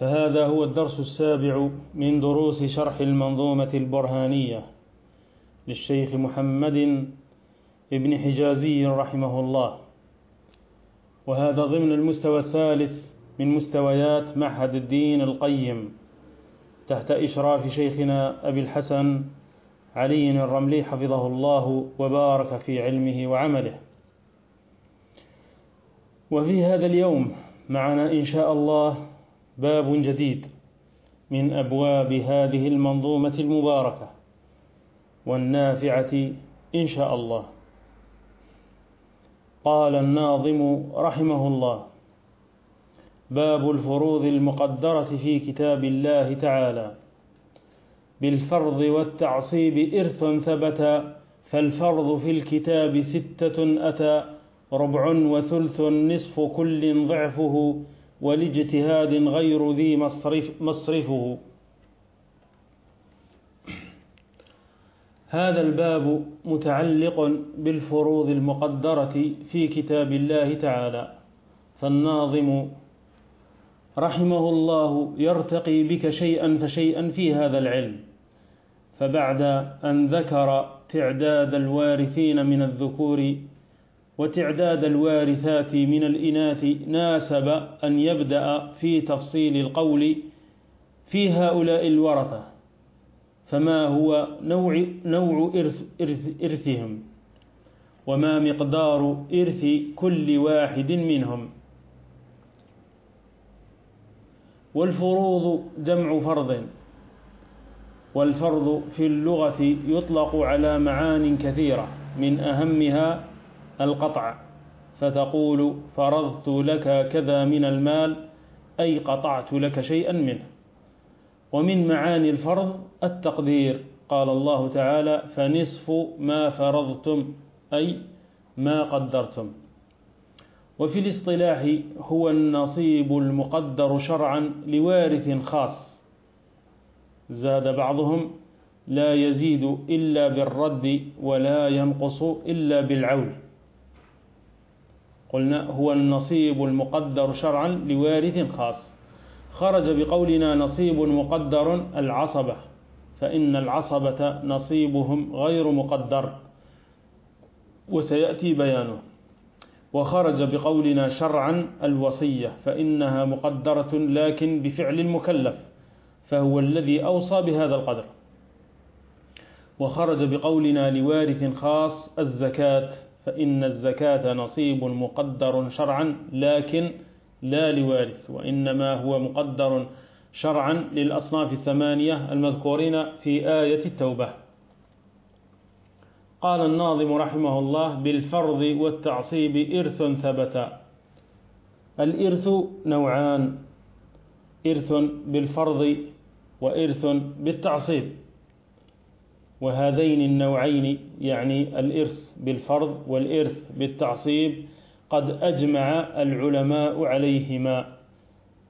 فهذا هو الدرس السابع من دروس شرح المنظومة البرهانية للشيخ محمد ابن حجازي رحمه الله. وهذا ضمن المستوى الثالث من مستويات معهد الدين القيم تحت إشراف شيخنا أبي الحسن علي الرملي حفظه الله وبارك في علمه وعمله. وفي هذا اليوم معنا إن شاء الله باب جديد من أبواب هذه المنظومة المباركة والنافعة إن شاء الله. قال الناظم رحمه الله باب الفروض المقدرة في كتاب الله تعالى. بالفرض والتعصيب إرث ثبت فالفرض في الكتاب ستة أتى ربع وثلث نصف كل ضعفه ولاجتهاد غير ذي مصرف مصرفه. هذا الباب متعلق بالفروض المقدرة في كتاب الله تعالى. فالناظم رحمه الله يرتقي بك شيئا فشيئا في هذا العلم. فبعد أن ذكر تعداد الوارثين من الذكور وتعداد الوارثات من الإناث ناسب أن يبدأ في تفصيل القول في هؤلاء الورثة فما هو نوع, نوع إرث إرث إرثهم؟ وما مقدار إرث كل واحد منهم؟ والفروض جمع فرض والفرض في اللغة يطلق على معان كثيرة من أهمها القطع فتقول فرضت لك كذا من المال أي قطعت لك شيئا منه. ومن معاني الفرض التقدير قال الله تعالى فنصف ما فرضتم أي ما قدرتم. وفي الاصطلاح هو النصيب المقدر شرعا لوارث خاص. زاد بعضهم لا يزيد إلا بالرد ولا ينقص إلا بالعول قلنا هو النصيب المقدر شرعا لوارث خاص. خرج بقولنا نصيب مقدر العصبة فإن العصبة نصيبهم غير مقدر وسيأتي بيانه. وخرج بقولنا شرعا الوصية فإنها مقدرة لكن بفعل المكلف فهو الذي أوصى بهذا القدر. وخرج بقولنا لوارث خاص الزكاة فإن الزكاة نصيب مقدر شرعا لكن لا لوارث وإنما هو مقدر شرعا للأصناف الثمانية المذكورين في آية التوبة. قال الناظم رحمه الله بالفرض والتعصيب إرث ثبت. الإرث نوعان إرث بالفرض وإرث بالتعصيب. وهذين النوعين يعني الإرث بالفرض والإرث بالتعصيب قد أجمع العلماء عليهما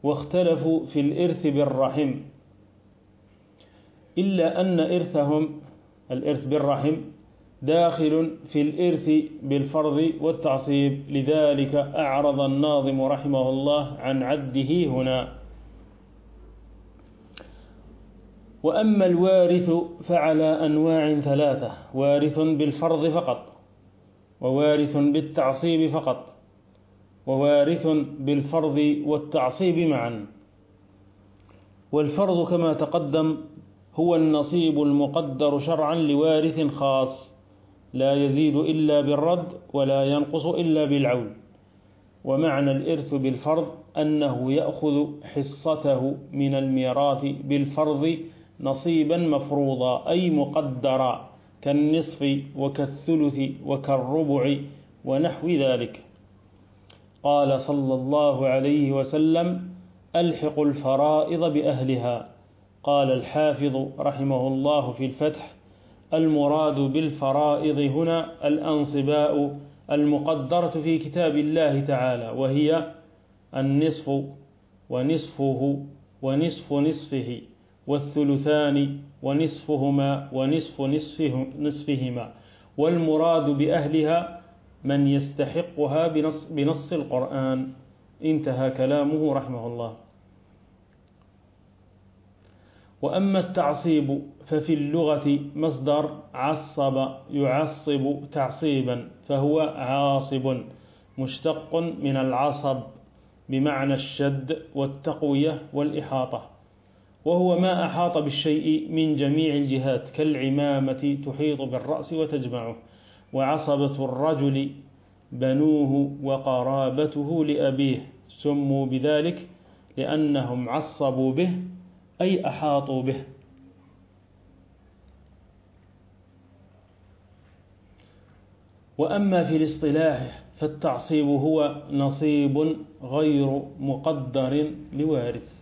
واختلفوا في الإرث بالرحم. إلا أن إرثهم الإرث بالرحم داخل في الإرث بالفرض والتعصيب لذلك أعرض الناظم رحمه الله عن عده هنا. وأما الوارث فعلى أنواع ثلاثة وارث بالفرض فقط ووارث بالتعصيب فقط ووارث بالفرض والتعصيب معا. والفرض كما تقدم هو النصيب المقدر شرعا لوارث خاص لا يزيد إلا بالرد ولا ينقص إلا بالعون. ومعنى الإرث بالفرض أنه يأخذ حصته من الميراث بالفرض نصيبا مفروضا أي مقدرا كالنصف وكالثلث وكالربع ونحو ذلك. قال صلى الله عليه وسلم ألحق الفرائض بأهلها. قال الحافظ رحمه الله في الفتح المراد بالفرائض هنا الأنصباء المقدرة في كتاب الله تعالى وهي النصف ونصفه ونصف نصفه. والثلثان ونصفهما ونصف نصفه نصفهما. والمراد بأهلها من يستحقها بنص, بنص القرآن. انتهى كلامه رحمه الله. وأما التعصيب ففي اللغة مصدر عصب يعصب تعصيبا فهو عاصب مشتق من العصب بمعنى الشد والتقوية والإحاطة. وهو ما أحاط بالشيء من جميع الجهات كالعمامة تحيط بالرأس وتجمعه وعصبة الرجل بنوه وقرابته لأبيه سموا بذلك لأنهم عصبوا به أي أحاطوا به. وأما في الاصطلاح فالتعصيب هو نصيب غير مقدر لوارث.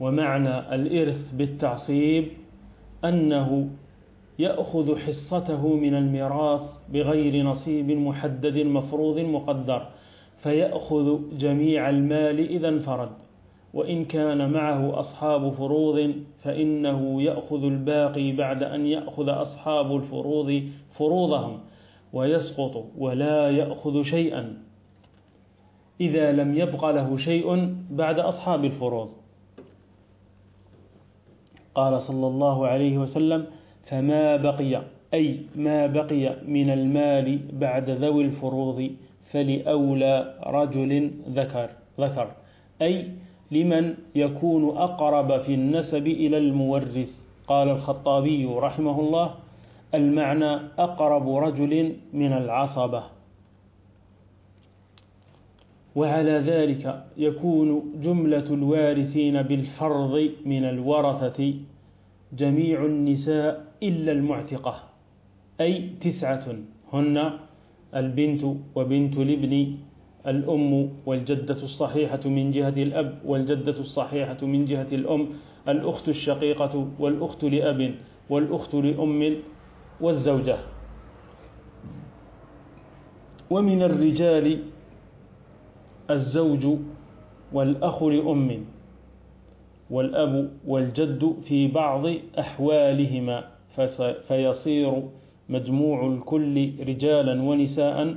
ومعنى الإرث بالتعصيب أنه يأخذ حصته من الميراث بغير نصيب محدد مفروض مقدر فيأخذ جميع المال إذا انفرد وإن كان معه أصحاب فروض فإنه يأخذ الباقي بعد أن يأخذ أصحاب الفروض فروضهم ويسقط ولا يأخذ شيئا إذا لم يبق له شيء بعد أصحاب الفروض. قال صلى الله عليه وسلم فما بقي أي ما بقي من المال بعد ذوي الفروض فلأولى رجل ذكر ذكر. أي لمن يكون أقرب في النسب إلى المورث. قال الخطابي رحمه الله المعنى أقرب رجل من العصبة. وعلى ذلك يكون جملة الوارثين بالفرض من الورثة جميع النساء إلا المعتقة أي تسعة هن البنت وبنت الابن الأم والجدة الصحيحة من جهة الأب والجدة الصحيحة من جهة الأم الأخت الشقيقة والأخت لأب والأخت لأم والزوجة. ومن الرجال الزوج والأخ لأم والأب والجد في بعض أحوالهما فيصير مجموع الكل رجالا ونساء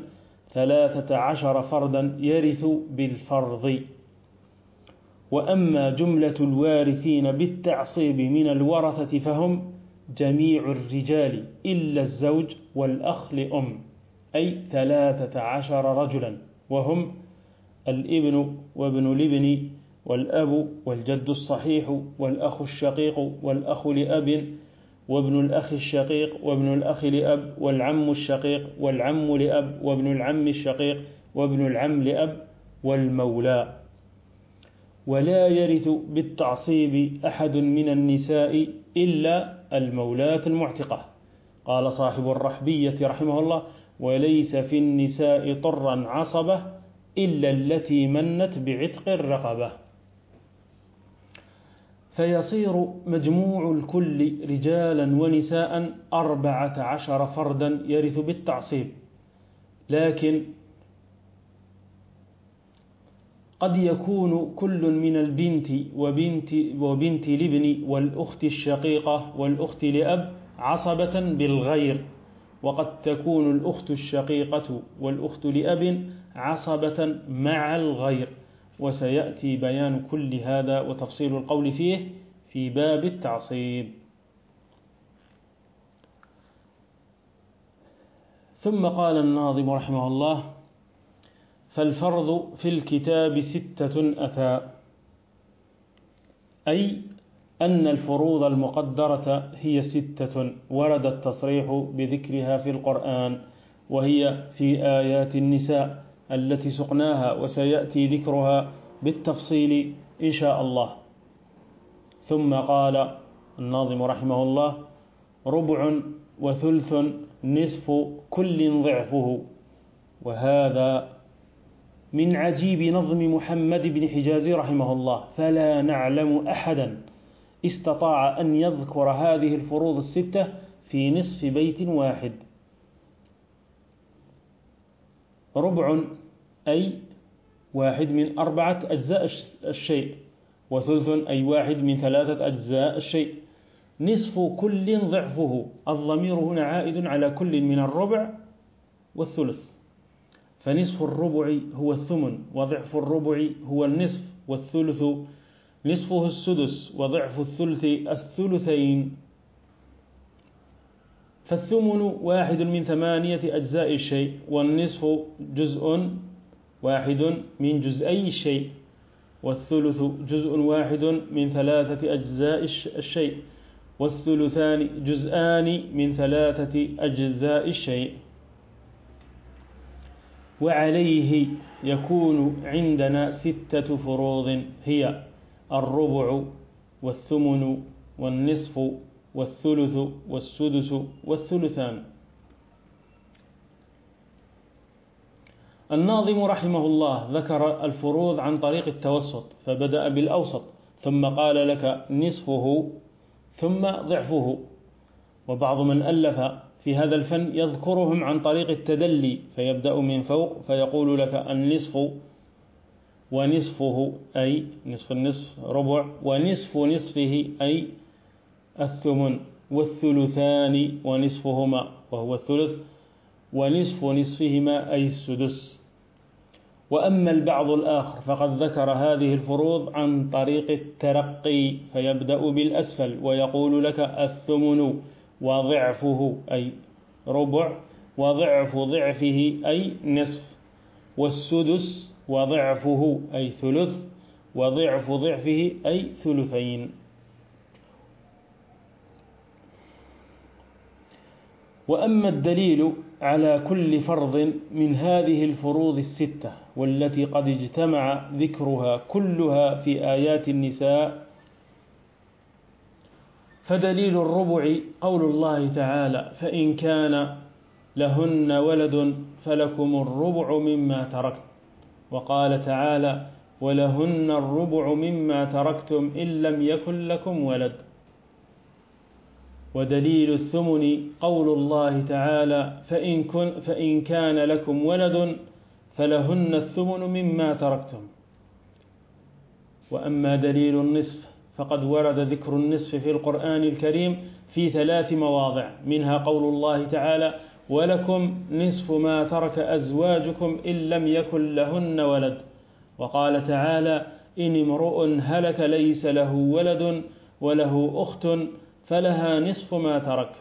ثلاثة عشر فردا يرث بالفرض. وأما جملة الوارثين بالتعصيب من الورثة فهم جميع الرجال إلا الزوج والأخ لأم أي ثلاثة عشر رجلا وهم الإبن وابن الإبن والأب والجد الصحيح والأخ الشقيق والأخ لأب وابن الأخ الشقيق وابن الأخ لأب والعم الشقيق والعم لأب وابن العم الشقيق وابن العم لأب والمولى. ولا يرث بالتعصيب أحد من النساء إلا المولاة المعتقة. قال صاحب الرحبية رحمه الله وليس في النساء طرا عصبة إلا التي منت بعتق الرقبة. فيصير مجموع الكل رجالا ونساء أربعة عشر فردا يرث بالتعصيب. لكن قد يكون كل من البنت وبنت, وبنت الابن والأخت الشقيقة والأخت لأب عصبة بالغير وقد تكون الأخت الشقيقة والأخت لأب عصبة مع الغير وسيأتي بيان كل هذا وتفصيل القول فيه في باب التعصيب. ثم قال الناظم رحمه الله فالفرض في الكتاب ستة أتى أي أن الفروض المقدرة هي ستة ورد التصريح بذكرها في القرآن وهي في آيات النساء. التي سقناها وسيأتي ذكرها بالتفصيل إن شاء الله. ثم قال الناظم رحمه الله ربع وثلث نصف كل ضعفه. وهذا من عجيب نظم محمد بن حجازي رحمه الله. فلا نعلم أحدا استطاع أن يذكر هذه الفروض الستة في نصف بيت واحد. ربع أي واحد من أربعة أجزاء الشيء وثلث أي واحد من ثلاثة أجزاء الشيء. نصف كل ضعفه الضمير هنا عائد على كل من الربع والثلث. فنصف الربع هو الثمن وضعف الربع هو النصف والثلث. نصفه السدس وضعف الثلث الثلثين. فالثمن واحد من ثمانية أجزاء الشيء والنصف جزء واحد من جزئي الشيء والثلث جزء واحد من ثلاثة أجزاء الشيء والثلثان جزءان من ثلاثة أجزاء الشيء. وعليه يكون عندنا ستة فروض هي الربع والثمن والنصف والثلث والسدس والثلثان. الناظم رحمه الله ذكر الفروض عن طريق التوسط فبدأ بالأوسط ثم قال لك نصفه ثم ضعفه. وبعض من ألف في هذا الفن يذكرهم عن طريق التدلي فيبدأ من فوق فيقول لك النصف ونصفه أي نصف النصف ربع ونصف نصفه أي الثمن والثلثان ونصفهما وهو الثلث ونصف نصفهما أي السدس. وأما البعض الآخر فقد ذكر هذه الفروض عن طريق الترقي فيبدأ بالأسفل ويقول لك الثمن وضعفه أي ربع وضعف ضعفه أي نصف والسدس وضعفه أي ثلث وضعف ضعفه أي ثلثين. وأما الدليل على كل فرض من هذه الفروض الستة والتي قد اجتمع ذكرها كلها في آيات النساء فدليل الربع قول الله تعالى فإن كان لهن ولد فلكم الربع مما تركت وقال تعالى ولهن الربع مما تركتم إن لم يكن لكم ولد ودليل الثمن قول الله تعالى فإن, كن فإن كان لكم ولد فلهن الثمن مما تركتم. وأما دليل النصف فقد ورد ذكر النصف في القرآن الكريم في ثلاث مواضع منها قول الله تعالى ولكم نصف ما ترك أزواجكم إن لم يكن لهن ولد. وقال تعالى إن امرؤ هلك ليس له ولد وله أخت فلها نصف ما ترك.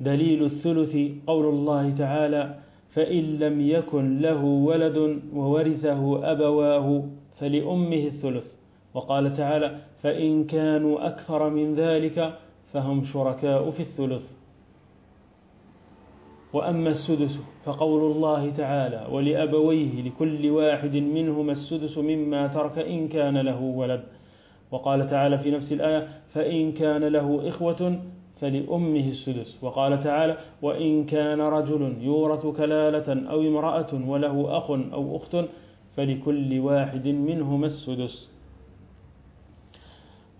دليل الثلث قول الله تعالى فإن لم يكن له ولد وورثه أبواه فلأمه الثلث. وقال تعالى فإن كانوا أكثر من ذلك فهم شركاء في الثلث. وأما السدس فقول الله تعالى ولأبويه لكل واحد منهما السدس مما ترك إن كان له ولد. وقال تعالى في نفس الآية فإن كان له إخوة فلأمه السدس. وقال تعالى وإن كان رجل يورث كلالة أو امرأة وله أخ أو أخت فلكل واحد منهما السدس.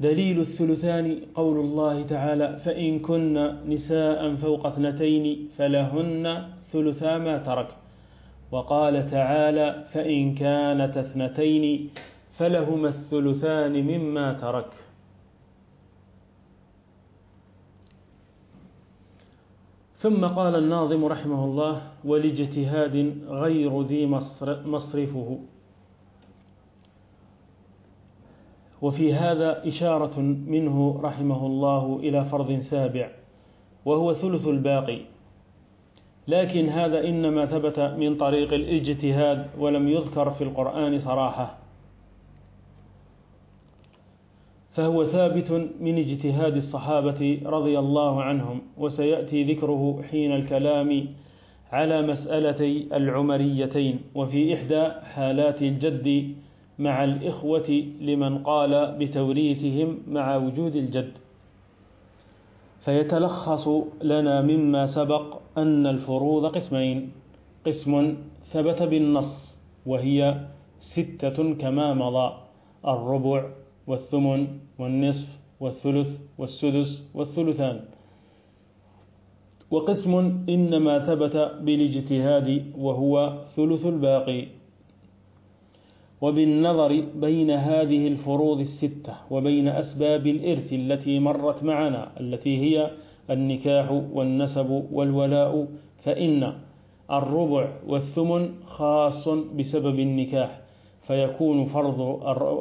دليل الثلثان قول الله تعالى فإن كن نساء فوق اثنتين فلهن ثلثا ما ترك. وقال تعالى فإن كانت اثنتين فلهما الثلثان مما ترك. ثم قال الناظم رحمه الله ولاجتهاد غير ذي مصرفه. وفي هذا إشارة منه رحمه الله إلى فرض سابع وهو ثلث الباقي. لكن هذا إنما ثبت من طريق الإجتهاد ولم يذكر في القرآن صراحة. فهو ثابت من اجتهاد الصحابة رضي الله عنهم وسيأتي ذكره حين الكلام على مسألتي العمريتين وفي إحدى حالات الجد مع الإخوة لمن قال بتوريثهم مع وجود الجد. فيتلخص لنا مما سبق أن الفروض قسمين قسم ثبت بالنص وهي ستة كما مضى الربع والثمن والنصف والثلث والسدس والثلثان. وقسم إنما ثبت بالاجتهاد وهو ثلث الباقي. وبالنظر بين هذه الفروض الستة وبين أسباب الإرث التي مرت معنا التي هي النكاح والنسب والولاء فإن الربع والثمن خاص بسبب النكاح. فيكون فرض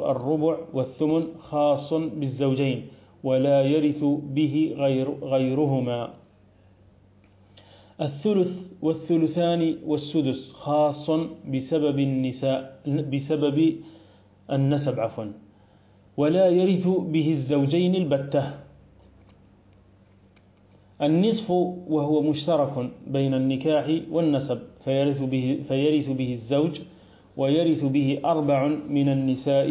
الربع والثمن خاص بالزوجين ولا يرث به غير غيرهما. الثلث والثلثان والسدس خاص بسبب النساء بسبب النسب عفوا ولا يرث به الزوجين البتة. النصف وهو مشترك بين النكاح والنسب فيرث به, فيرث به الزوج ويرث به أربع من النساء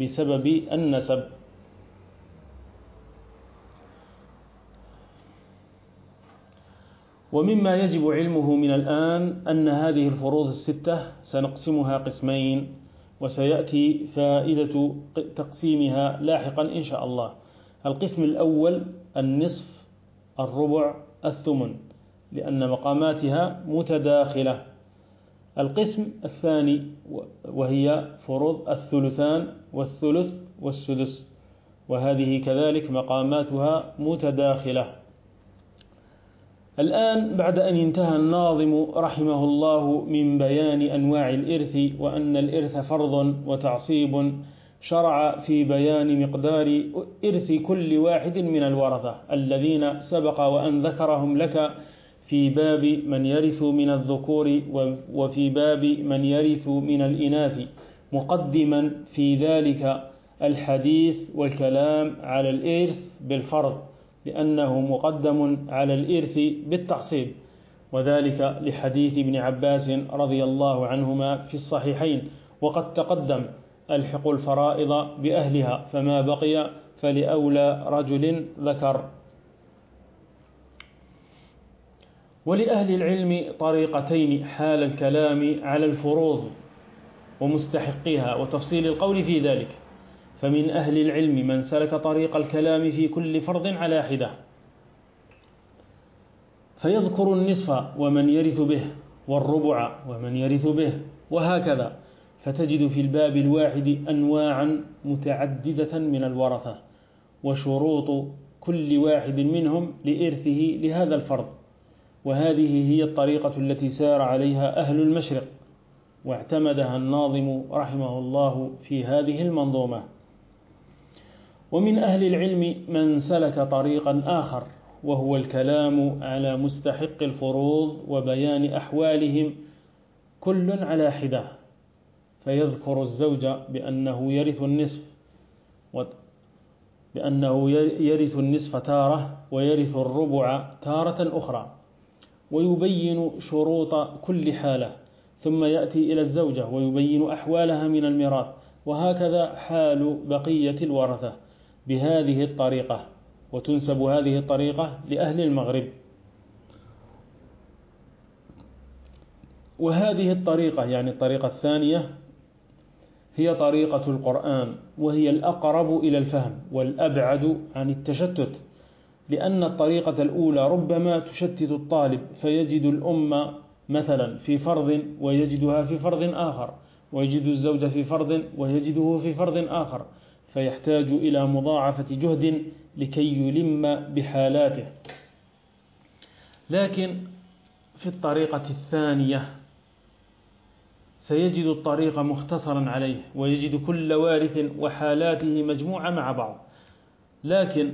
بسبب النسب. ومما يجب علمه من الآن أن هذه الفروض الستة سنقسمها قسمين وسيأتي فائدة تقسيمها لاحقا إن شاء الله. القسم الأول النصف الربع الثمن لأن مقاماتها متداخلة. القسم الثاني وهي فروض الثلثان والثلث والسدس وهذه كذلك مقاماتها متداخلة. الآن بعد أن انتهى الناظم رحمه الله من بيان أنواع الإرث وأن الإرث فرض وتعصيب شرع في بيان مقدار إرث كل واحد من الورثة الذين سبق وأن ذكرهم لك في باب من يرث من الذكور وفي باب من يرث من الإناث مقدما في ذلك الحديث والكلام على الإرث بالفرض لأنه مقدم على الإرث بالتعصيب وذلك لحديث ابن عباس رضي الله عنهما في الصحيحين وقد تقدم ألحق الفرائض بأهلها فما بقي فلأولى رجل ذكر. ولأهل العلم طريقتين حال الكلام على الفروض ومستحقيها وتفصيل القول في ذلك. فمن أهل العلم من سلك طريق الكلام في كل فرض على حدة. فيذكر النصف ومن يرث به والربع ومن يرث به وهكذا. فتجد في الباب الواحد أنواعا متعددة من الورثة وشروط كل واحد منهم لإرثه لهذا الفرض. وهذه هي الطريقة التي سار عليها أهل المشرق واعتمدها الناظم رحمه الله في هذه المنظومة. ومن أهل العلم من سلك طريقا آخر وهو الكلام على مستحق الفروض وبيان أحوالهم كل على حدة. فيذكر الزوج بأنه يرث النصف بأنه يرث النصف تارة ويرث الربع تارة أخرى. ويبين شروط كل حالة. ثم يأتي إلى الزوجة ويبين أحوالها من الميراث. وهكذا حال بقية الورثة بهذه الطريقة. وتنسب هذه الطريقة لأهل المغرب. وهذه الطريقة يعني الطريقة الثانية هي طريقة القرآن وهي الأقرب إلى الفهم والأبعد عن التشتت. لأن الطريقة الأولى ربما تشتت الطالب فيجد الأمة مثلا في فرض ويجدها في فرض آخر ويجد الزوج في فرض ويجده في فرض آخر فيحتاج إلى مضاعفة جهد لكي يلم بحالاته. لكن في الطريقة الثانية سيجد الطريق مختصرا عليه ويجد كل وارث وحالاته مجموعة مع بعض. لكن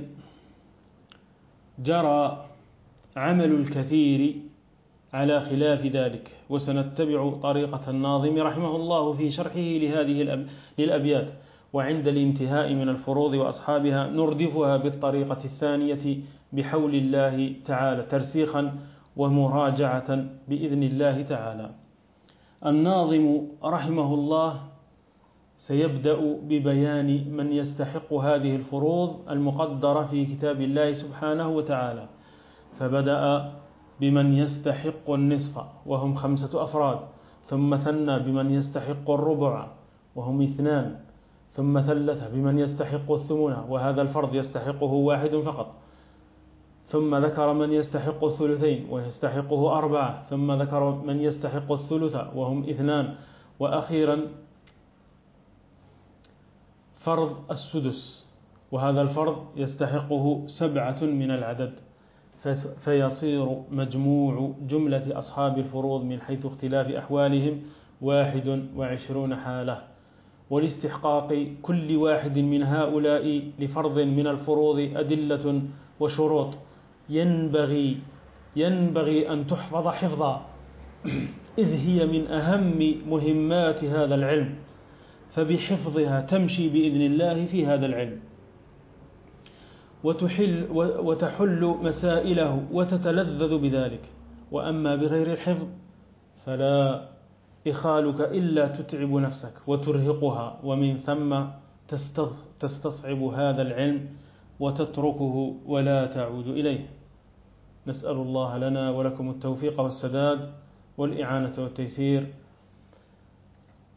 جرى عمل الكثير على خلاف ذلك وسنتبع طريقة الناظم رحمه الله في شرحه لهذه للأبيات. وعند الانتهاء من الفروض وأصحابها نردفها بالطريقة الثانية بحول الله تعالى ترسيخا ومراجعة بإذن الله تعالى. الناظم رحمه الله سيبدأ ببيان من يستحق هذه الفروض المقدرة في كتاب الله سبحانه وتعالى. فبدأ بمن يستحق النصف وهم خمسة أفراد. ثم ثنى بمن يستحق الربع وهم اثنان. ثم ثلث بمن يستحق الثمن وهذا الفرض يستحقه واحد فقط. ثم ذكر من يستحق الثلثين ويستحقه أربعة. ثم ذكر من يستحق الثلث وهم اثنان. وأخيرا فرض السدس وهذا الفرض يستحقه سبعة من العدد فيصير مجموع جملة أصحاب الفروض من حيث اختلاف أحوالهم واحد وعشرون حالة. ولاستحقاق كل واحد من هؤلاء لفرض من الفروض أدلة وشروط. ينبغي ينبغي أن تحفظ حفظا إذ هي من أهم مهمات هذا العلم. فبحفظها تمشي بإذن الله في هذا العلم. وتحل وتحل مسائله وتتلذذ بذلك. وأما بغير الحفظ فلا إخالك إلا تتعب نفسك وترهقها. ومن ثم تستصعب هذا العلم وتتركه ولا تعود إليه. نسأل الله لنا ولكم التوفيق والسداد والإعانة والتيسير.